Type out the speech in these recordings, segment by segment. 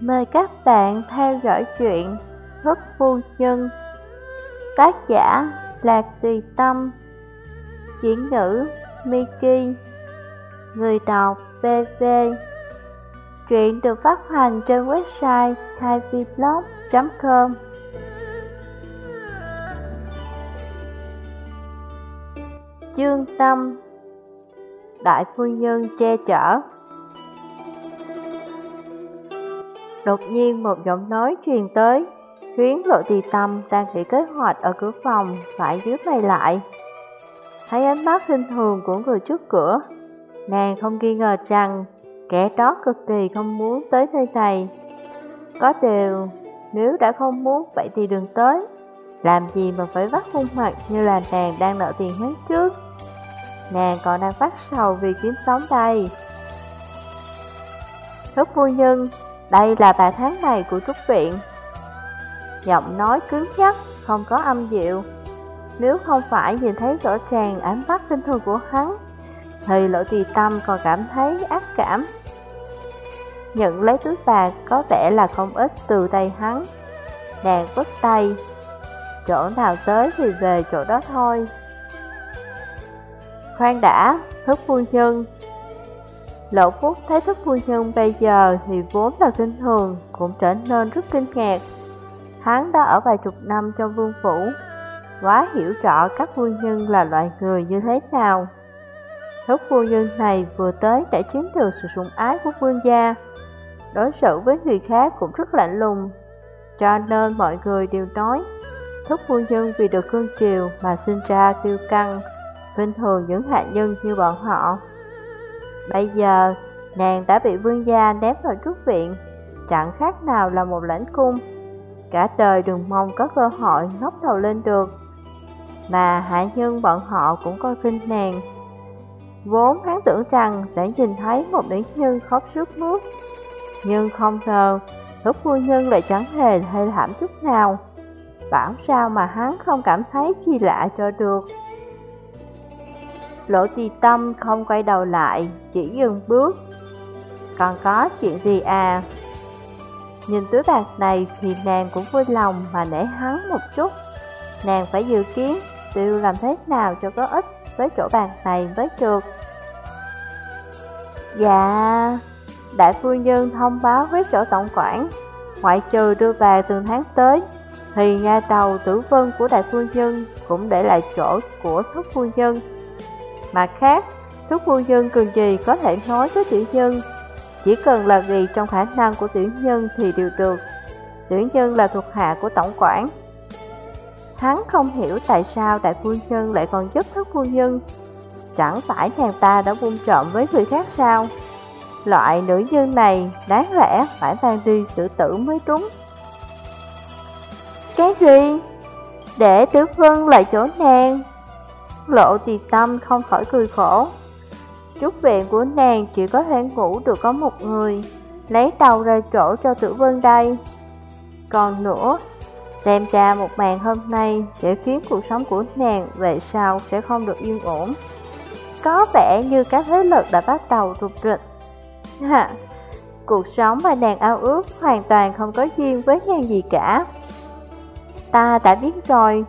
Mời các bạn theo dõi chuyện Thức Phu Nhân. Tác giả Lạc Tùy Tâm. Chuyển ngữ Miki. Người đọc BV Truyện được phát hành trên website thaiviblog.com Chương Tâm. Đại phu nhân che chở. Đột nhiên một giọng nói truyền tới, khiến lộ tì tâm đang nghĩ kế hoạch ở cửa phòng phải dưới mày lại. Thấy ánh mắt khinh thường của người trước cửa, nàng không nghi ngờ rằng kẻ đó cực kỳ không muốn tới nơi này. Có điều, nếu đã không muốn vậy thì đừng tới. Làm gì mà phải vắt khuôn mặt như là nàng đang nợ tiền hắn trước. Nàng còn đang phát sầu vì kiếm sống đây. Thúc phu nhân, đây là bài tháng này của Trúc Viện. Giọng nói cứng nhắc, không có âm dịu Nếu không phải nhìn thấy rõ ràng ánh mắt tinh thường của hắn Thì lỗi tùy tâm còn cảm thấy ác cảm. Nhận lấy túi bạc có vẻ là không ít từ tay hắn. Nàng vứt tay. Chỗ nào tới thì về chỗ đó thôi. Khoan đã, thức phu nhân. Lỗ Phúc thấy thức phu nhân bây giờ thì vốn là kinh thường, cũng trở nên rất kinh ngạc. Hắn đã ở vài chục năm trong vương phủ, quá hiểu rõ các phu nhân là loại người như thế nào. Thức phu nhân này vừa tới đã chiếm được sự sủng ái của vương gia, đối xử với người khác cũng rất lạnh lùng, cho nên mọi người đều nói Thức phu nhân vì được cương triều mà sinh ra kiêu căng, bình thường những hạ nhân như bọn họ. Bây giờ, nàng đã bị vương gia ném vào trúc viện, chẳng khác nào là một lãnh cung. Cả đời đừng mong có cơ hội ngóc đầu lên được. Mà hạ nhân bọn họ cũng coi kinh nàng. Vốn hắn tưởng rằng sẽ nhìn thấy một nữ nhân khóc suốt mướt, Nhưng không ngờ, lúc phu nhân lại chẳng hề hay thảm chút nào. Bảo sao mà hắn không cảm thấy kỳ lạ cho được. Lỗ tì tâm không quay đầu lại, chỉ dừng bước. Còn có chuyện gì à? Nhìn túi bạc này thì nàng cũng vui lòng mà nể hắn một chút. Nàng phải dự kiến tiêu làm thế nào cho có ích với chỗ bạc này với trượt Dạ, đại phu nhân thông báo với chỗ tổng quản, ngoại trừ đưa về từng tháng tới, thì nhà đầu tử vân của đại phu nhân cũng để lại chỗ của thức phu nhân. Mặt khác, Thúc phu nhân cần gì có thể nói với tiểu nhân? Chỉ cần là gì trong khả năng của tiểu nhân thì đều được. Tiểu nhân là thuộc hạ của tổng quản. Hắn không hiểu tại sao đại phu nhân lại còn giúp thất phu nhân. Chẳng phải nàng ta đã buông trộm với người khác sao? Loại nữ nhân này đáng lẽ phải mang đi xử tử mới đúng. Cái gì? Để tứ vân lại chỗ nàng. Lộ tì tâm không khỏi cười khổ. Chút viện của nàng chỉ có thể ngủ được có một người Lấy đầu ra chỗ cho tử vân đây. Còn nữa Xem ra một màn hôm nay sẽ khiến cuộc sống của nàng về sau sẽ không được yên ổn. Có vẻ như các thế lực đã bắt đầu rụt rịch. Hả, cuộc sống mà nàng ao ước hoàn toàn không có duyên với nàng gì cả. Ta đã biết rồi,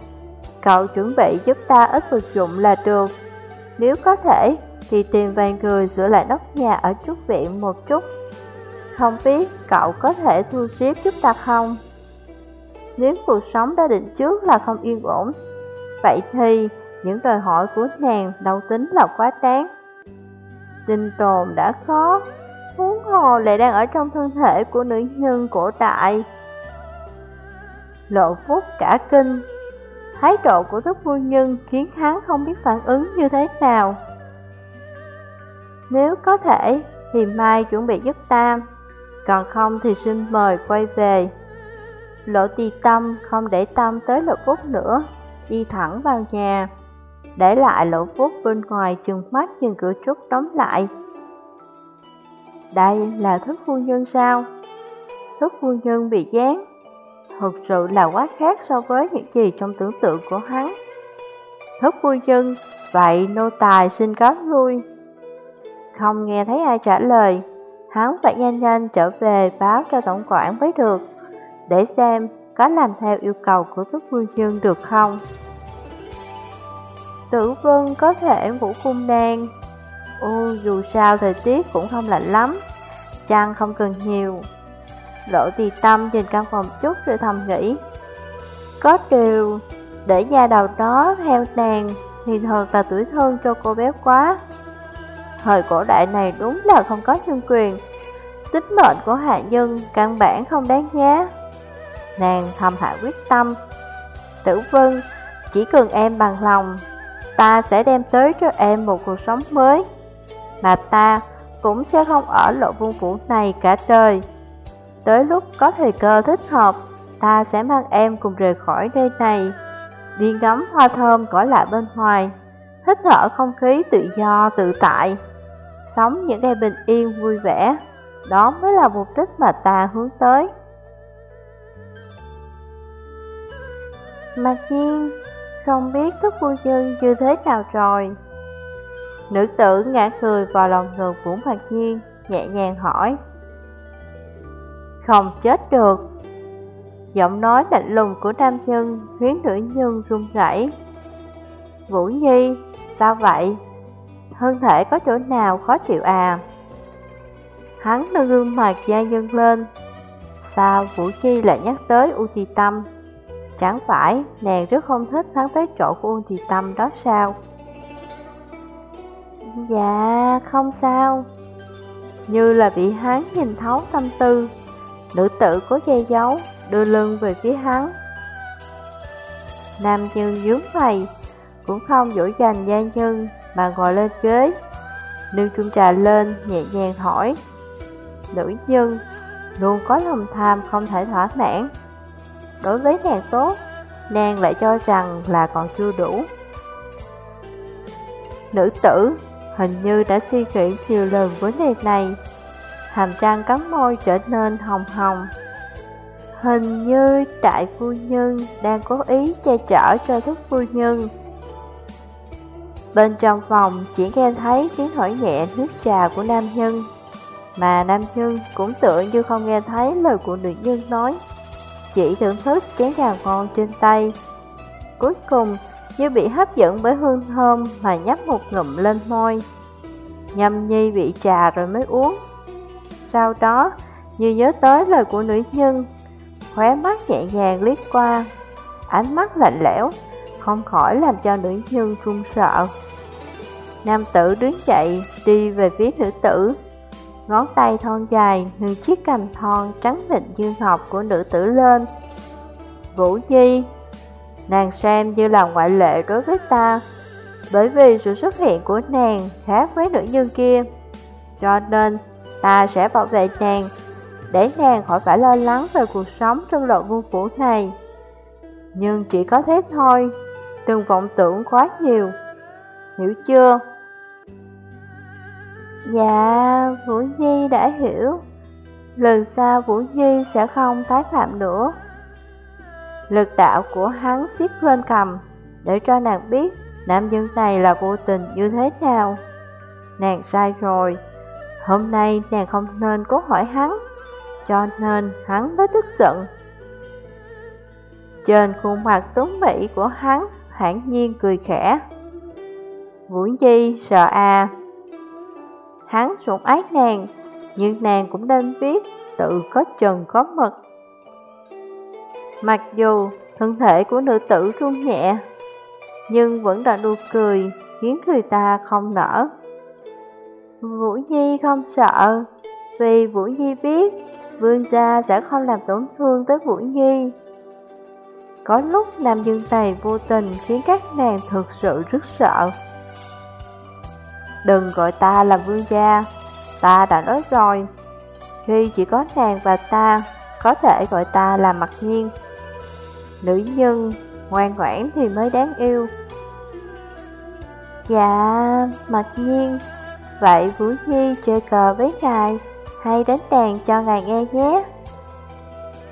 Cậu chuẩn bị giúp ta ít vật dụng là được. Nếu có thể, thì tìm vài người sửa lại nóc nhà ở trúc viện một chút. Không biết cậu có thể thu xếp giúp ta không? Nếu cuộc sống đã định trước là không yên ổn, Vậy thì những đòi hỏi của nàng đâu tính là quá đáng. Sinh tồn đã khó Huống hồ lại đang ở trong thân thể của nữ nhân cổ đại. Lộ phúc cả kinh Thái độ của thức phu nhân khiến hắn không biết phản ứng như thế nào. Nếu có thể thì mai chuẩn bị giúp ta, còn không thì xin mời quay về. Lộ tì tâm không để tâm tới lộ phúc nữa, đi thẳng vào nhà. Để lại lộ phúc bên ngoài chừng mắt nhìn cửa trúc đóng lại. Đây là thức phu nhân sao? Thức phu nhân bị dán thật sự là quá khác so với những gì trong tưởng tượng của hắn. Thất vui chân, vậy nô tài xin cáo lui. Không nghe thấy ai trả lời, Hắn phải nhanh nhanh trở về báo cho tổng quản mới được, để xem có làm theo yêu cầu của thất vui chân được không. Tử vân có thể vũ cung đen. Ô, dù sao thời tiết cũng không lạnh lắm, chăn không cần nhiều. Lộ tì tâm nhìn căn phòng chút rồi thầm nghĩ. Có điều, để nhà đầu đó theo nàng thì thật là tuổi thân cho cô bé quá. Thời cổ đại này đúng là không có nhân quyền. Tính mệnh của hạ nhân căn bản không đáng giá. Nàng thầm hạ quyết tâm. Tử vân, chỉ cần em bằng lòng, ta sẽ đem tới cho em một cuộc sống mới. Mà ta cũng sẽ không ở lộ vương phủ này cả đời. Tới lúc có thời cơ thích hợp, ta sẽ mang em cùng rời khỏi nơi này, đi ngắm hoa thơm cỏ lạ bên ngoài, hít thở không khí tự do tự tại, sống những ngày bình yên vui vẻ. Đó mới là mục đích mà ta hướng tới. Mặc nhiên, không biết thức vui nhân như thế nào rồi. Nữ tử ngã cười vào lòng ngực của Mạc Nhiên, nhẹ nhàng hỏi. Không chết được. Giọng nói lạnh lùng của nam nhân khiến nữ nhân run rẩy. Vũ Nhi, sao vậy? Thân thể có chỗ nào khó chịu à? Hắn nâng gương mặt da nhân lên. Sao Vũ Nhi lại nhắc tới U Tì Tâm? Chẳng phải nàng rất không thích hắn tới chỗ của U Tì Tâm đó sao? Dạ, không sao. Như là bị hắn nhìn thấu tâm tư, nữ tử có che giấu, đưa lưng về phía hắn. Nam nhân dướng mày, cũng không dỗ dành gia nhân mà ngồi lên ghế. Nương chung trà lên, nhẹ nhàng hỏi. Nữ nhân luôn có lòng tham không thể thỏa mãn. Đối với nàng tốt, nàng lại cho rằng là còn chưa đủ. Nữ tử hình như đã suy nghĩ nhiều lần vấn đề này. Hàm răng cắn môi trở nên hồng hồng. Hình như đại phu nhân đang cố ý che chở cho thức phu nhân. Bên trong phòng chỉ nghe thấy tiếng hỏi nhẹ nước trà của nam nhân, mà nam nhân cũng tựa như không nghe thấy lời của nữ nhân nói, chỉ thưởng thức chén trà ngon trên tay. Cuối cùng, như bị hấp dẫn bởi hương thơm mà nhấp một ngụm lên môi. Nhâm nhi vị trà rồi mới uống. Sau đó, như nhớ tới lời của nữ nhân, khóe mắt nhẹ nhàng liếc qua, ánh mắt lạnh lẽo, không khỏi làm cho nữ nhân run sợ. Nam tử đứng dậy, đi về phía nữ tử, ngón tay thon dài nâng chiếc cằm thon trắng mịn như ngọc của nữ tử lên. Vũ Nhi, nàng xem như là ngoại lệ đối với ta, bởi vì sự xuất hiện của nàng khác với nữ nhân kia. Cho nên, ta sẽ bảo vệ nàng, để nàng khỏi phải lo lắng về cuộc sống trong đội vương phủ này. Nhưng chỉ có thế thôi, đừng vọng tưởng quá nhiều. Hiểu chưa? Dạ, Vũ Nhi đã hiểu. Lần sau Vũ Nhi sẽ không tái phạm nữa. Lực đạo của hắn siết lên cầm, để cho nàng biết nam nhân này là vô tình như thế nào. Nàng sai rồi, hôm nay nàng không nên cố hỏi hắn, cho nên hắn mới tức giận. Trên khuôn mặt tuấn mỹ của hắn, hẳn nhiên cười khẽ. Vũ Nhi sợ à. Hắn sủng ái nàng, nhưng nàng cũng nên biết tự có trần có mật. Mặc dù thân thể của nữ tử run nhẹ, nhưng vẫn đã nụ cười, khiến người ta không nở. Vũ Nhi không sợ, vì Vũ Nhi biết vương gia sẽ không làm tổn thương tới Vũ Nhi. Có lúc nam dương này vô tình khiến các nàng thực sự rất sợ. Đừng gọi ta là vương gia, ta đã nói rồi. Khi chỉ có nàng và ta, có thể gọi ta là mặc nhiên. Nữ nhân ngoan ngoãn thì mới đáng yêu. Dạ, mặc nhiên. Vậy Vũ Nhi chơi cờ với ngài, hay đánh đàn cho ngài nghe nhé.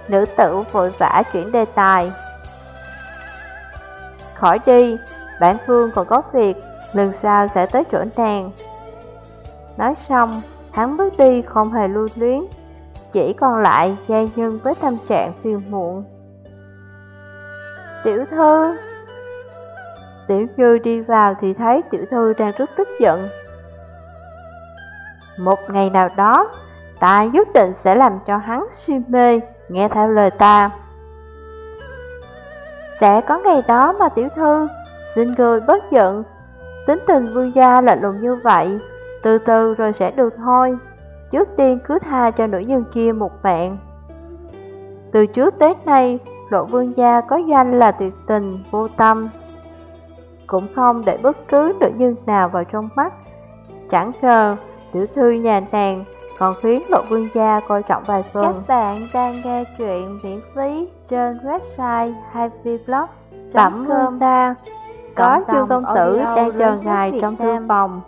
Nữ tử vội vã chuyển đề tài. Khỏi đi, bản phương còn có việc, lần sau sẽ tới chỗ nàng. Nói xong, Hắn bước đi không hề lưu luyến, chỉ còn lại gia nhân với tâm trạng phiền muộn. Tiểu thư Tiểu Như đi vào thì thấy tiểu thư đang rất tức giận. Một ngày nào đó, ta nhất định sẽ làm cho hắn suy mê, nghe theo lời ta. Sẽ có ngày đó mà tiểu thư, xin người bất giận, tính tình vương gia lạnh lùng như vậy, từ từ rồi sẽ được thôi. Trước tiên cứ tha cho nữ nhân kia một mạng. Từ trước Tết nay, lộ vương gia có danh là tuyệt tình, vô tâm, cũng không để bất cứ nữ nhân nào vào trong mắt. Chẳng ngờ, tiểu thư nhà nàng còn khiến lộ vương gia coi trọng vài phần. Các bạn đang nghe chuyện miễn phí trên website hay vlog Bẩm cơm ta Có chương công tử đang chờ ngài trong thư phòng.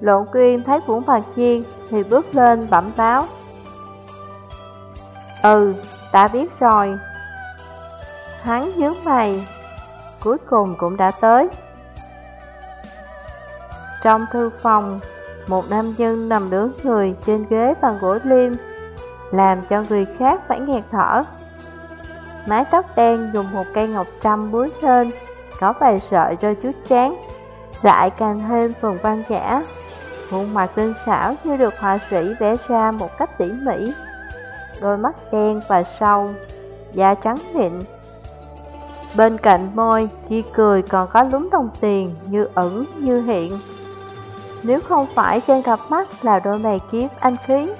Lộn quyên thấy Vũ Mặt Chiên thì bước lên bẩm báo. Ừ, ta biết rồi. Hắn nhớ mày, cuối cùng cũng đã tới. Trong thư phòng, một nam nhân nằm đứng người trên ghế bằng gỗ liêm, làm cho người khác phải nghẹt thở. Mái tóc đen dùng một cây ngọc trăm búi lên, có vài sợi rơi chút chán, lại càng thêm phần văn nhã. Khuôn mặt tinh xảo như được họa sĩ vẽ ra một cách tỉ mỉ. Đôi mắt đen và sâu, da trắng mịn, Bên cạnh môi, khi cười còn có lúm đồng tiền như ẩn như hiện. Nếu không phải trên cặp mắt là đôi mày kiếp anh khí,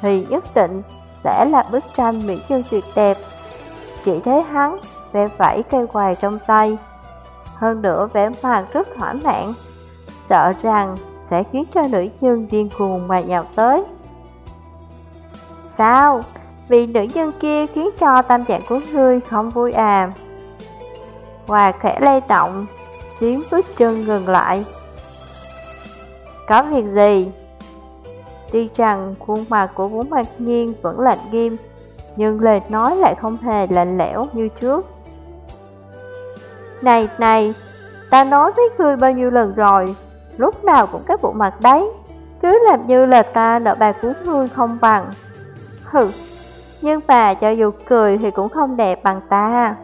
thì nhất định sẽ là bức tranh mỹ nhân tuyệt đẹp. Chỉ thấy hắn vẽ vẫy cây quài trong tay. Hơn nữa vẻ mặt rất thỏa mãn, sợ rằng sẽ khiến cho nữ nhân điên cuồng mà nhào tới. Sao? Vì nữ nhân kia khiến cho tâm trạng của ngươi không vui à? Hòa khẽ lay động, tiếng bước chân ngừng lại. Có việc gì? Tuy rằng khuôn mặt của Vũ Mạc Nhiên vẫn lạnh nghiêm, nhưng lời nói lại không hề lạnh lẽo như trước. Này, này, ta nói với ngươi bao nhiêu lần rồi, lúc nào cũng cái bộ mặt đấy, cứ làm như là ta nợ bà của ngươi không bằng. Hừ, nhưng bà cho dù cười thì cũng không đẹp bằng ta.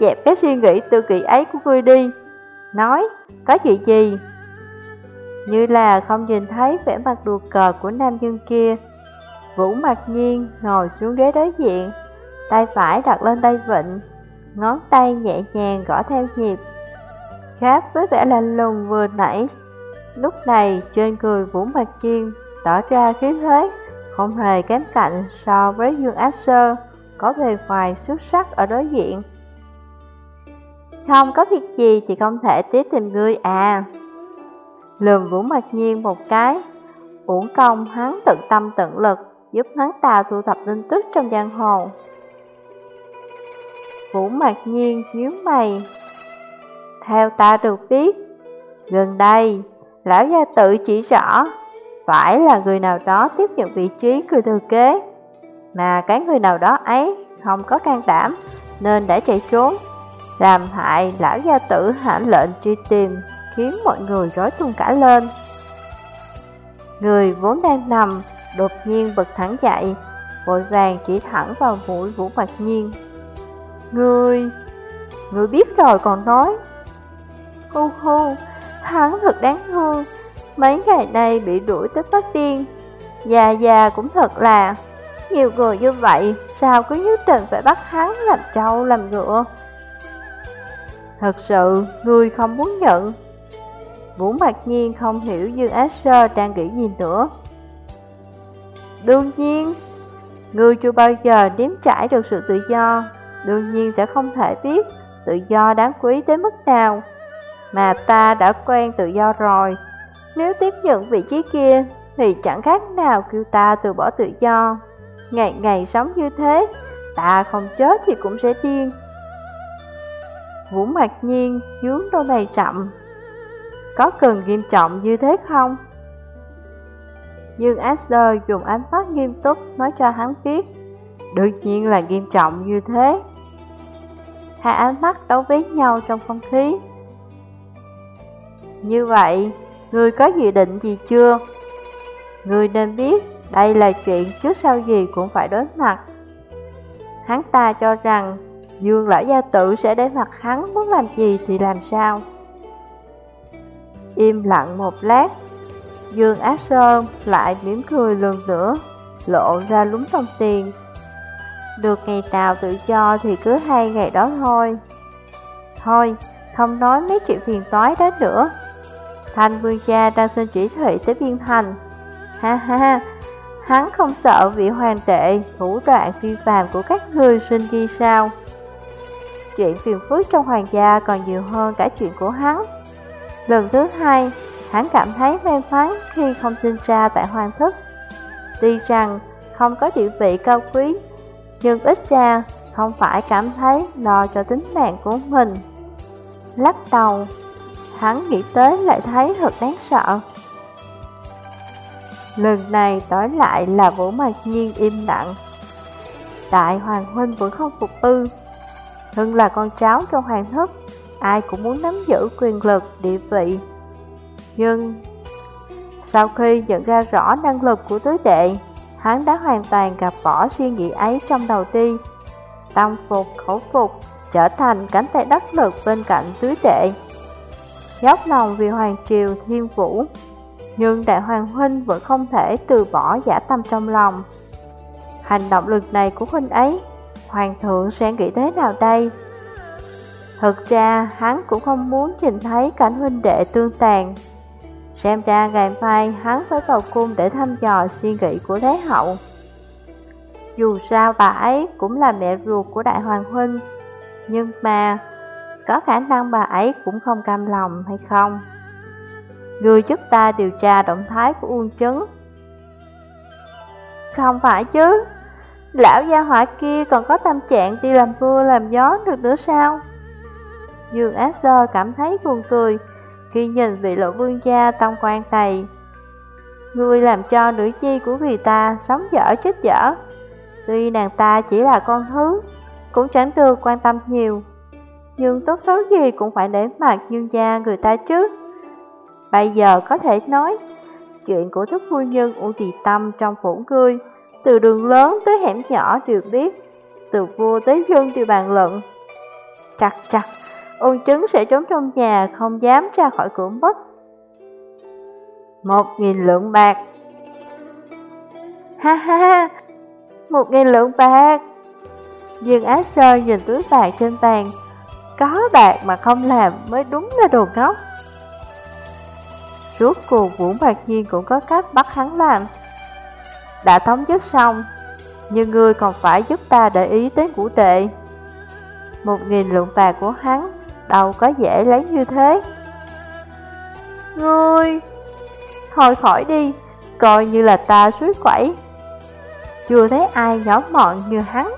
Dẹp cái suy nghĩ tự kỷ ấy của ngươi đi Nói, có chuyện gì? Như là không nhìn thấy vẻ mặt đùa cờ của nam nhân kia. Vũ mặc nhiên ngồi xuống ghế đối diện, Tay phải đặt lên tay vịnh, Ngón tay nhẹ nhàng gõ theo nhịp, Khác với vẻ lạnh lùng vừa nãy. Lúc này, trên cười Vũ mặc nhiên tỏ ra khí thế Không hề kém cạnh so với Dương Ác Sơ, Có bề ngoài xuất sắc ở đối diện. Không có việc gì thì không thể tiếp tìm ngươi à. Lườm Vũ Mạc Nhiên một cái. Uổng công hắn tận tâm tận lực Giúp hắn ta thu thập tin tức trong giang hồ. Vũ Mạc Nhiên nhíu mày. Theo ta được biết Gần đây Lão gia tự chỉ rõ Phải là người nào đó tiếp nhận vị trí người thừa kế Mà cái người nào đó ấy Không có can đảm Nên đã chạy trốn làm hại lão gia tử hạ lệnh truy tìm, khiến mọi người rối tung cả lên. Người vốn đang nằm, đột nhiên bật thẳng dậy, vội vàng chỉ thẳng vào mũi Vũ Mạc Nhiên. Người, người biết rồi còn nói. Hu hu, hắn thật đáng thương, mấy ngày nay bị đuổi tới phát điên. Già già cũng thật là, nhiều người như vậy, sao cứ nhất định phải bắt hắn làm trâu làm ngựa. Thật sự, ngươi không muốn nhận. Vũ mặt Nhiên không hiểu Dương Ác Sơ đang nghĩ gì nữa. Đương nhiên, người chưa bao giờ nếm trải được sự tự do, đương nhiên sẽ không thể biết tự do đáng quý đến mức nào. Mà ta đã quen tự do rồi, nếu tiếp nhận vị trí kia thì chẳng khác nào kêu ta từ bỏ tự do. Ngày ngày sống như thế, ta không chết thì cũng sẽ điên. Vũ mặt Nhiên dướng đôi mày chậm có cần nghiêm trọng như thế không? Dương Asher dùng ánh mắt nghiêm túc nói cho hắn biết Đương nhiên là nghiêm trọng như thế Hai ánh mắt đấu với nhau trong không khí Như vậy, Ngươi có dự định gì chưa? Ngươi nên biết, đây là chuyện trước sau gì cũng phải đối mặt. Hắn ta cho rằng Dương lão gia tử sẽ để mặt hắn muốn làm gì thì làm sao. Im lặng một lát, Dương Á Sơn lại mỉm cười lần nữa, lộ ra lúng đồng tiền. Được ngày nào tự cho thì cứ hai ngày đó thôi. Thôi, không nói mấy chuyện phiền toái đó nữa. Thanh vương gia đang xin chỉ thị tới biên thành. Ha ha, hắn không sợ vị hoàng đệ thủ đoạn phi phàm của các người sinh ghi sao. Chuyện phiền phức trong hoàng gia còn nhiều hơn cả chuyện của hắn. Lần thứ hai, hắn cảm thấy may mắn khi không sinh ra tại hoàng thức. Tuy rằng không có địa vị cao quý, nhưng ít ra không phải cảm thấy lo cho tính mạng của mình. Lắc đầu, hắn nghĩ tới lại thấy thật đáng sợ. Lần này tối lại là Vũ Mạc Nhiên im lặng. Đại Hoàng Huynh vẫn không phục ư. Hưng là con cháu trong hoàng thất, ai cũng muốn nắm giữ quyền lực, địa vị. Nhưng, sau khi nhận ra rõ năng lực của tứ đệ, hắn đã hoàn toàn gặp bỏ suy nghĩ ấy trong đầu đi. Tâm phục, khẩu phục, trở thành cánh tay đắc lực bên cạnh tứ đệ. Dốc lòng vì hoàng triều thiên vũ, nhưng đại hoàng huynh vẫn không thể từ bỏ giả tâm trong lòng. Hành động lực này của huynh ấy, hoàng thượng sẽ nghĩ thế nào đây? Thực ra hắn cũng không muốn nhìn thấy cảnh huynh đệ tương tàn. Xem ra ngày mai hắn phải vào cung để thăm dò suy nghĩ của thế hậu. Dù sao bà ấy cũng là mẹ ruột của đại hoàng huynh, nhưng mà có khả năng bà ấy cũng không cam lòng hay không? Người giúp ta điều tra động thái của Uông Chấn. Không phải chứ, lão gia hỏa kia còn có tâm trạng đi làm mưa làm gió được nữa sao? Dương Ác Sơ cảm thấy buồn cười khi nhìn vị lộ vương gia tông quan này. Ngươi làm cho nữ chi của người ta sống dở chết dở. Tuy nàng ta chỉ là con thứ, cũng chẳng được quan tâm nhiều. Nhưng tốt xấu gì cũng phải để mặt dương gia người ta trước. Bây giờ có thể nói, chuyện của thức phu nhân U Tỳ Tâm trong phủ ngươi, từ đường lớn tới hẻm nhỏ đều biết, từ vua tới dân đều bàn luận. Chặt chặt, ôn trứng sẽ trốn trong nhà, không dám ra khỏi cửa mất. Một nghìn lượng bạc. Ha ha ha, một nghìn lượng bạc. Dương Á Sơ nhìn túi bạc trên bàn. Có bạc mà không làm mới đúng là đồ ngốc. Rốt cuộc Vũ Mạc Nhiên cũng có cách bắt hắn làm. Đã thống nhất xong Nhưng ngươi còn phải giúp ta để ý tới vũ trệ Một nghìn lượng bạc của hắn Đâu có dễ lấy như thế. Ngươi, Thôi khỏi đi, Coi như là ta suối quẩy. Chưa thấy ai nhỏ mọn như hắn.